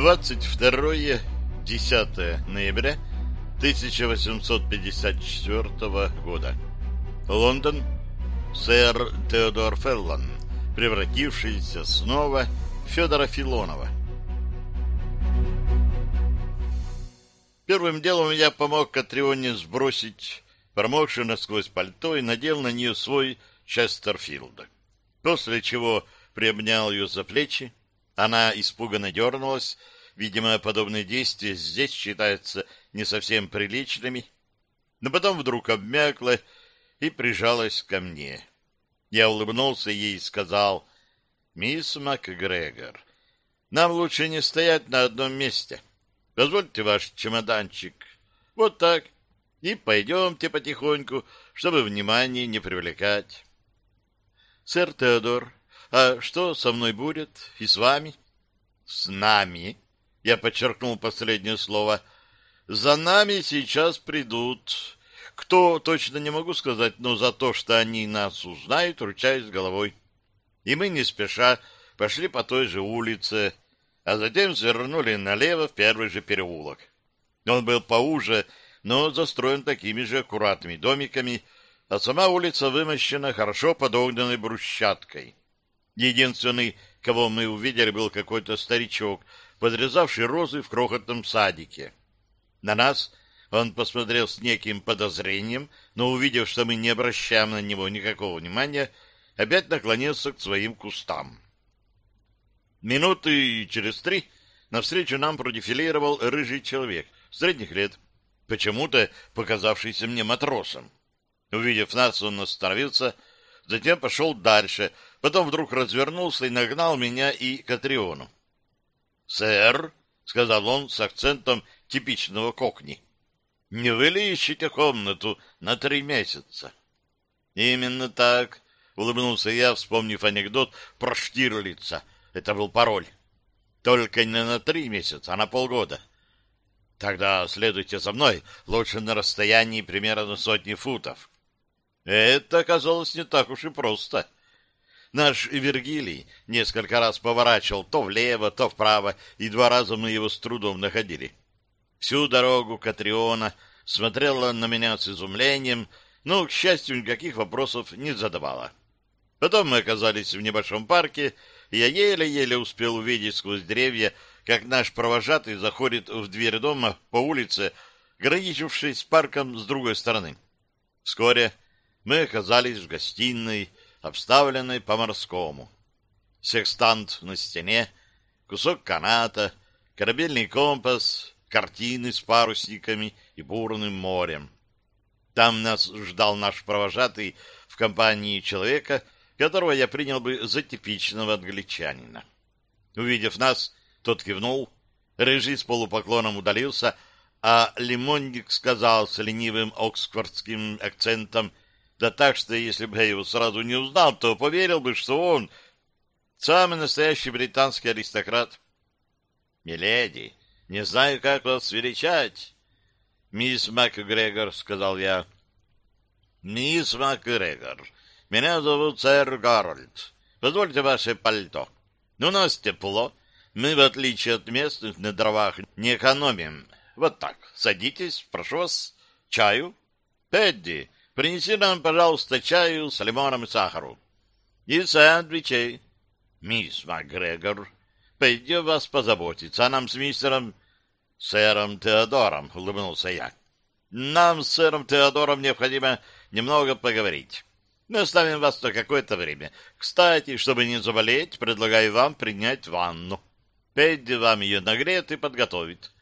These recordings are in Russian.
22-10 ноября 1854 года. Лондон. Сэр Теодор Феллон, превратившийся снова в Федора Филонова. Первым делом я помог Катрионе сбросить промокшее насквозь пальто и надел на нее свой Честерфилд. После чего приобнял ее за плечи. Она испуганно дернулась. Видимо, подобные действия здесь считаются не совсем приличными. Но потом вдруг обмякла и прижалась ко мне. Я улыбнулся ей и сказал, «Мисс МакГрегор, нам лучше не стоять на одном месте. Позвольте ваш чемоданчик. Вот так. И пойдемте потихоньку, чтобы внимание не привлекать. Сэр Теодор, а что со мной будет и с вами? С нами. Я подчеркнул последнее слово. За нами сейчас придут. Кто, точно не могу сказать, но за то, что они нас узнают, ручаюсь головой. И мы не спеша пошли по той же улице, а затем свернули налево в первый же переулок. Он был поуже, но застроен такими же аккуратными домиками, а сама улица вымощена хорошо подогнанной брусчаткой. Единственный, кого мы увидели, был какой-то старичок, подрезавший розы в крохотном садике. На нас он посмотрел с неким подозрением, но, увидев, что мы не обращаем на него никакого внимания, опять наклонился к своим кустам. Минуты через три навстречу нам продефилировал рыжий человек средних лет, почему-то показавшийся мне матросом. Увидев нас, он остановился, затем пошел дальше, потом вдруг развернулся и нагнал меня и Катриону. «Сэр», — сказал он с акцентом типичного кокни, — «не вы ли комнату на три месяца?» «Именно так», — улыбнулся я, вспомнив анекдот про Штирлица — это был пароль. Только не на три месяца, а на полгода. Тогда следуйте за мной, лучше на расстоянии примерно сотни футов. Это оказалось не так уж и просто. Наш Вергилий несколько раз поворачивал то влево, то вправо, и два раза мы его с трудом находили. Всю дорогу Катриона смотрела на меня с изумлением, но, к счастью, никаких вопросов не задавала. Потом мы оказались в небольшом парке, я еле-еле успел увидеть сквозь деревья, как наш провожатый заходит в дверь дома по улице, граничившей с парком с другой стороны. Вскоре мы оказались в гостиной, обставленной по-морскому. Секстант на стене, кусок каната, корабельный компас, картины с парусниками и бурным морем. Там нас ждал наш провожатый в компании человека, которого я принял бы за типичного англичанина. Увидев нас, тот кивнул, рыжий с полупоклоном удалился, а лимонник сказал с ленивым оксфордским акцентом, да так, что если бы я его сразу не узнал, то поверил бы, что он самый настоящий британский аристократ. «Миледи, не знаю, как вас величать». «Мисс МакГрегор», — сказал я. «Мисс МакГрегор, меня зовут сэр Гарольд. Позвольте ваше пальто. У нас тепло. Мы, в отличие от местных, на дровах не экономим. Вот так. Садитесь, прошу вас. Чаю? Тедди, принеси нам, пожалуйста, чаю с лимоном и сахаром. И сэндвичей. Мисс МакГрегор, пойдем вас позаботиться, а нам с мистером... Сэром Теодором, улыбнулся я. Нам с сэром Теодором необходимо немного поговорить. Мы оставим вас на какое-то время. Кстати, чтобы не заболеть, предлагаю вам принять ванну. Пэдди вам ее нагреет и подготовит.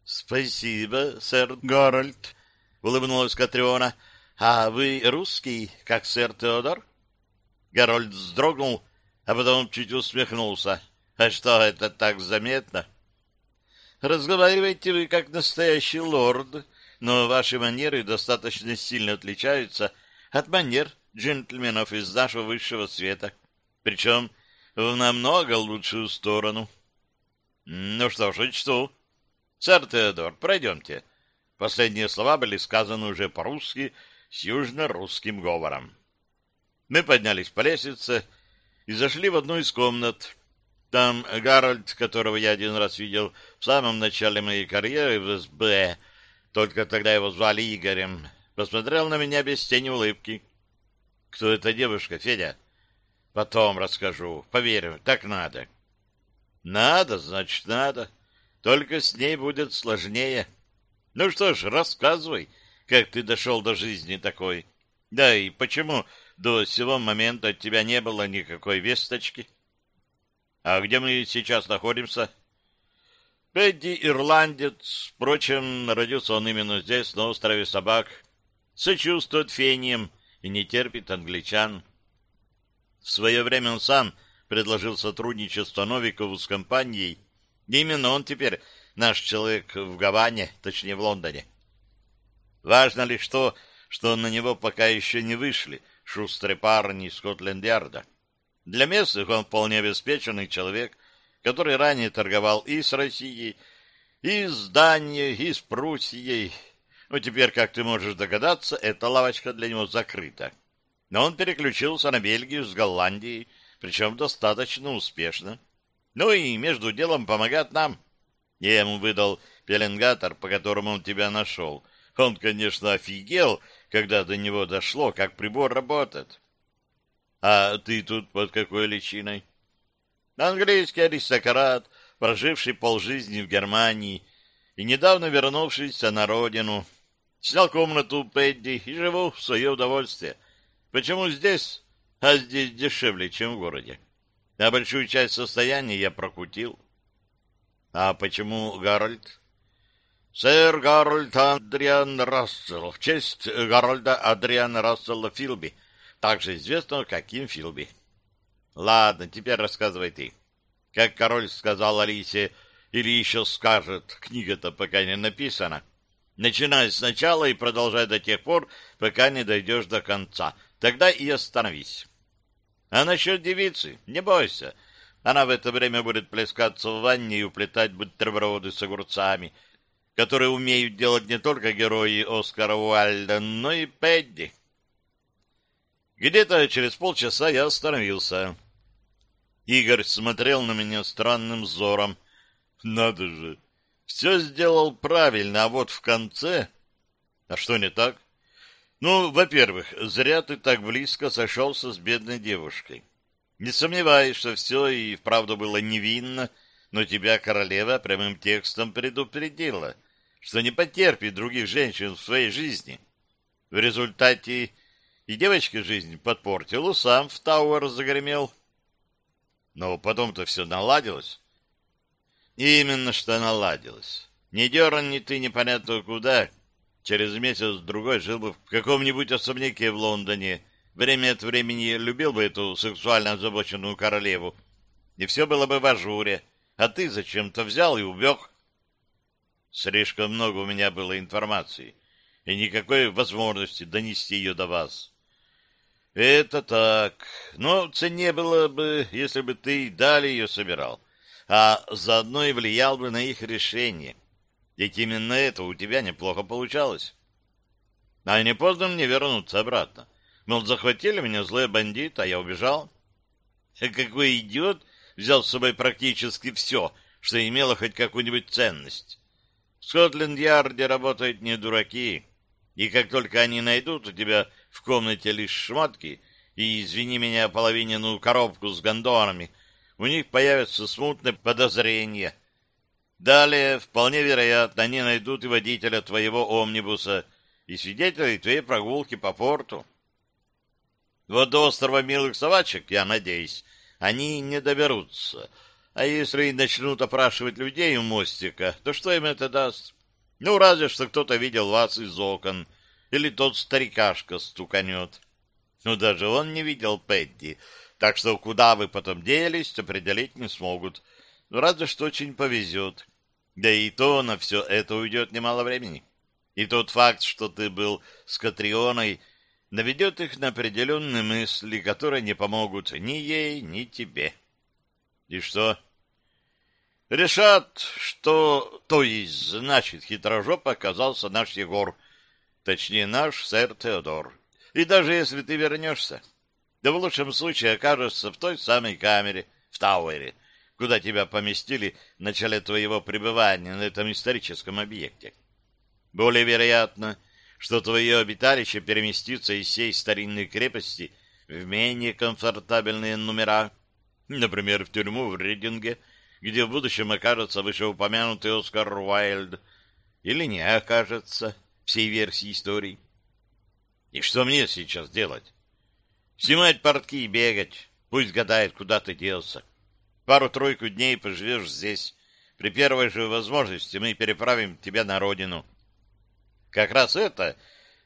— Спасибо, сэр Горольд, — улыбнулась Катриона. — А вы русский, как сэр Теодор? Горольд вздрогнул, а потом чуть усмехнулся. — А что, это так заметно? — Разговариваете вы как настоящий лорд, но ваши манеры достаточно сильно отличаются от манер джентльменов из нашего высшего света, причем в намного лучшую сторону. Ну что ж, учту. Сэр Теодор, пройдемте. Последние слова были сказаны уже по-русски с южно-русским говором. Мы поднялись по лестнице и зашли в одну из комнат. Там Гарольд, которого я один раз видел в самом начале моей карьеры в СБ, только тогда его звали Игорем, посмотрел на меня без тени улыбки. Кто эта девушка, Федя? Потом расскажу. Поверю, так надо. Надо, значит, надо. Только с ней будет сложнее. Ну что ж, рассказывай, как ты дошел до жизни такой. Да и почему до сего момента от тебя не было никакой весточки? А где мы сейчас находимся? Пэдди ирландец, впрочем, родился он именно здесь, на острове Собак. Сочувствует фением и не терпит англичан. В свое время он сам предложил сотрудничество Новикову с компанией. именно он теперь наш человек в Гаване, точнее в Лондоне. Важно лишь то, что на него пока еще не вышли шустрые парни из Скотленд-Ярда. Для местных он вполне обеспеченный человек, который ранее торговал и с Россией, и с Данией, и с Пруссией. Но теперь, как ты можешь догадаться, эта лавочка для него закрыта. Но он переключился на Бельгию с Голландией, причем достаточно успешно. Ну и между делом помогает нам. Я ему выдал пеленгатор, по которому он тебя нашел. Он, конечно, офигел, когда до него дошло, как прибор работает. А ты тут под какой личиной? Английский аристократ, проживший полжизни в Германии и недавно вернувшийся на родину. Снял комнату у Пэдди и живу в свое удовольствие. Почему здесь? А здесь дешевле, чем в городе. А большую часть состояния я прокутил. А почему Гарольд? Сэр Гарольд Адриан Рассел, в честь Гарольда Адриана Рассела Филби, также известного как Ким Филби. Ладно, теперь рассказывай ты. Как король сказал Алисе, или еще скажет, книга-то пока не написана, начинай сначала и продолжай до тех пор, пока не дойдешь до конца. Тогда и остановись. А насчет девицы, не бойся. Она в это время будет плескаться в ванне и уплетать бутерброды с огурцами, которые умеют делать не только герои Оскара Уальда, но и Пэдди. Где-то через полчаса я остановился. Игорь смотрел на меня странным взором. Надо же, все сделал правильно, а вот в конце... А что не так? Ну, во-первых, зря ты так близко сошелся с бедной девушкой. Не сомневаюсь, что все и вправду было невинно, но тебя королева прямым текстом предупредила, что не потерпит других женщин в своей жизни. В результате и девочке жизнь подпортил, и сам в Тауэр загремел. Но потом-то все наладилось. Именно что наладилось. Не дерни ты непонятно куда. Через месяц-другой жил бы в каком-нибудь особняке в Лондоне. Время от времени любил бы эту сексуально озабоченную королеву. И все было бы в ажуре. А ты зачем-то взял и убег. Слишком много у меня было информации. И никакой возможности донести ее до вас. Это так. Но цене было бы, если бы ты далее ее собирал, а заодно и влиял бы на их решение. Ведь именно это у тебя неплохо получалось. А не поздно мне вернуться обратно. Мол, захватили меня злые бандиты, а я убежал. А какой идиот взял с собой практически все, что имело хоть какую-нибудь ценность. В Скотленд-Ярде работают не дураки, и как только они найдут у тебя в комнате лишь шмотки и, извини меня, половиненную коробку с гондонами, у них появятся смутные подозрения. Далее, вполне вероятно, они найдут и водителя твоего омнибуса, и свидетелей твоей прогулки по порту. Вот до острова Милых Собачек, я надеюсь, они не доберутся. А если и начнут опрашивать людей у мостика, то что им это даст? Ну, разве что кто-то видел вас из окон, или тот старикашка стуканет. Но даже он не видел Пэдди, так что куда вы потом делись, определить не смогут. Ну, разве что очень повезет. Да и то на все это уйдет немало времени. И тот факт, что ты был с Катрионой, наведет их на определенные мысли, которые не помогут ни ей, ни тебе. И что? Решат, что... То есть, значит, хитрожоп оказался наш Егор, точнее, наш сэр Теодор. И даже если ты вернешься, да в лучшем случае окажешься в той самой камере, в Тауэре, куда тебя поместили в начале твоего пребывания на этом историческом объекте. Более вероятно, что твое обиталище переместится из всей старинной крепости в менее комфортабельные номера, например, в тюрьму в Ридинге, где в будущем окажется вышеупомянутый Оскар Уайльд, или не окажется всей версии истории. И что мне сейчас делать? Снимать портки и бегать. Пусть гадает, куда ты делся. Пару-тройку дней поживешь здесь. При первой же возможности мы переправим тебя на родину. Как раз это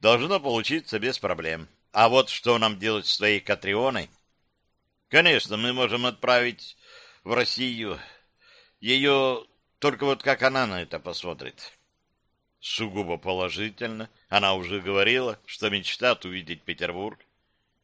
должно получиться без проблем. А вот что нам делать с твоей Катрионой? Конечно, мы можем отправить в Россию ее... Только вот как она на это посмотрит? Сугубо положительно. Она уже говорила, что мечтает увидеть Петербург.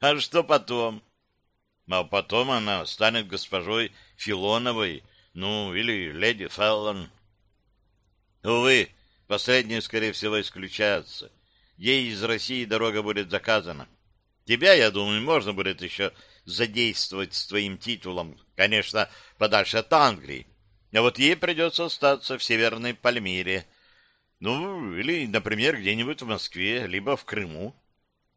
А что потом? А потом она станет госпожой Филоновой, ну, или леди Феллон. Увы, последнее, скорее всего, исключается. Ей из России дорога будет заказана. Тебя, я думаю, можно будет еще задействовать с твоим титулом, конечно, подальше от Англии. А вот ей придется остаться в Северной Пальмире. Ну, или, например, где-нибудь в Москве, либо в Крыму.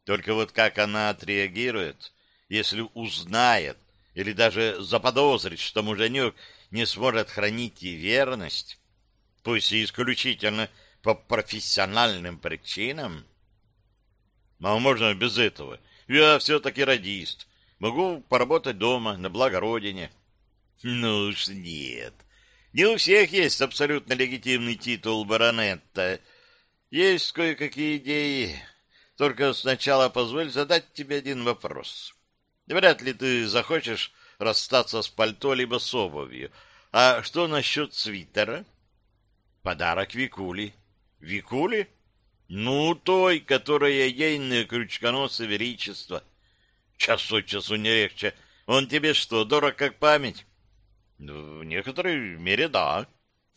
Только вот как она отреагирует, если узнает или даже заподозрит, что муженек не сможет хранить ей верность, пусть и исключительно по профессиональным причинам. А можно без этого. Я все-таки радист. Могу поработать дома, на благо Родине. Ну уж нет. Не у всех есть абсолютно легитимный титул баронетта. Есть кое-какие идеи. Только сначала позволь задать тебе один вопрос. Вряд ли ты захочешь расстаться с пальто либо с обувью. А что насчет свитера? Подарок Викули. Викули? Ну, той, которая ейное крючконосое величество. Час от часу не легче. Он тебе что, дорог как память? В некоторой мере да.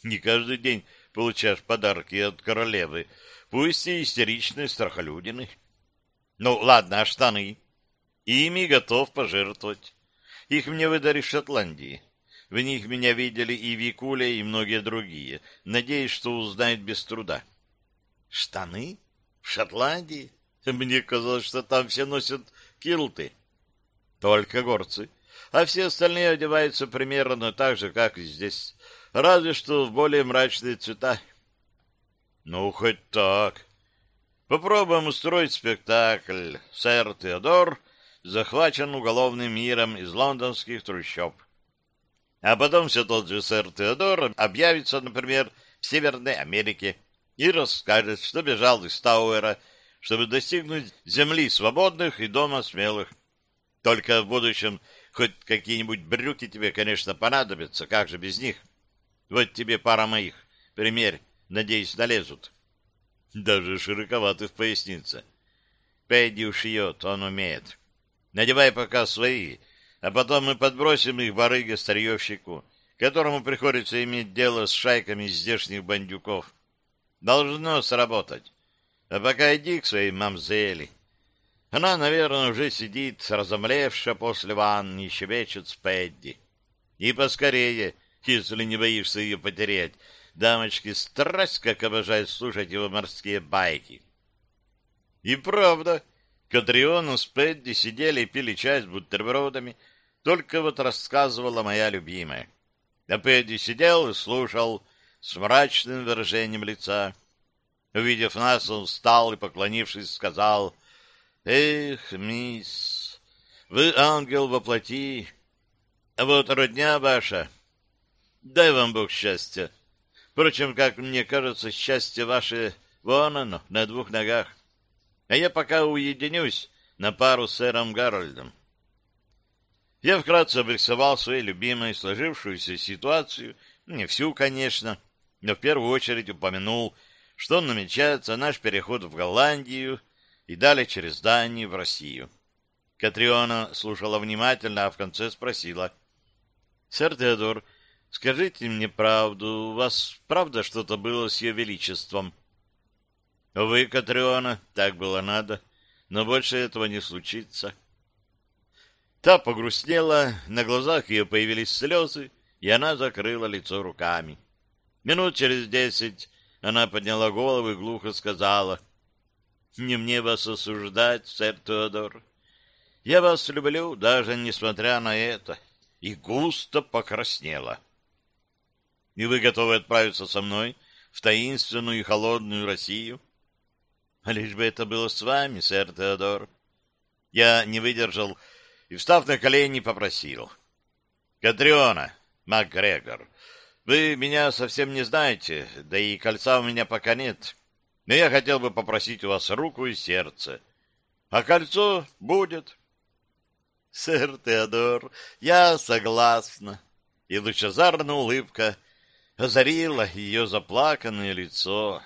Не каждый день получаешь подарки от королевы, пусть и истеричные страхолюдины. Ну, ладно, а штаны? Ими готов пожертвовать. Их мне выдали в Шотландии. В них меня видели и Викуля, и многие другие. Надеюсь, что узнают без труда. Штаны? В Шотландии? Мне казалось, что там все носят килты. Только горцы. А все остальные одеваются примерно так же, как и здесь. Разве что в более мрачные цвета. Ну, хоть так. Попробуем устроить спектакль. Сэр Теодор захвачен уголовным миром из лондонских трущоб. А потом все тот же сэр Теодор объявится, например, в Северной Америке и расскажет, что бежал из Тауэра, чтобы достигнуть земли свободных и дома смелых. Только в будущем хоть какие-нибудь брюки тебе, конечно, понадобятся, как же без них? Вот тебе пара моих, примерь, надеюсь, налезут. Даже широковаты в пояснице. Пэдди ушьет, он умеет. Надевай пока свои, а потом мы подбросим их барыге-старьевщику, которому приходится иметь дело с шайками здешних бандюков. Должно сработать. А пока иди к своей мамзели. Она, наверное, уже сидит, разомлевшая после ванны, и щебечет с Пэдди. И поскорее, если не боишься ее потерять, Дамочки страсть как обожают слушать его морские байки. И правда, Катриона с Пэдди сидели и пили чай с бутербродами, только вот рассказывала моя любимая. А Пэдди сидел и слушал с мрачным выражением лица. Увидев нас, он встал и, поклонившись, сказал, «Эх, мисс, вы ангел во плоти, а вот родня ваша, дай вам Бог счастья, Впрочем, как мне кажется, счастье ваше вон оно, на двух ногах. А я пока уединюсь на пару с сэром Гарольдом. Я вкратце обрисовал своей любимой сложившуюся ситуацию, не всю, конечно, но в первую очередь упомянул, что намечается наш переход в Голландию и далее через Данию в Россию. Катриона слушала внимательно, а в конце спросила. — Сэр Теодор, Скажите мне правду, у вас правда что-то было с ее величеством? Вы, Катриона, так было надо, но больше этого не случится. Та погрустнела, на глазах ее появились слезы, и она закрыла лицо руками. Минут через десять она подняла голову и глухо сказала, «Не мне вас осуждать, сэр Теодор. Я вас люблю, даже несмотря на это» и густо покраснела. — И вы готовы отправиться со мной в таинственную и холодную Россию? — Лишь бы это было с вами, сэр Теодор. Я не выдержал и, встав на колени, попросил. — Катриона, МакГрегор, вы меня совсем не знаете, да и кольца у меня пока нет, но я хотел бы попросить у вас руку и сердце. А кольцо будет. — сэр Теодор, я согласна. И лучезарная улыбка озарила ее заплаканное лицо.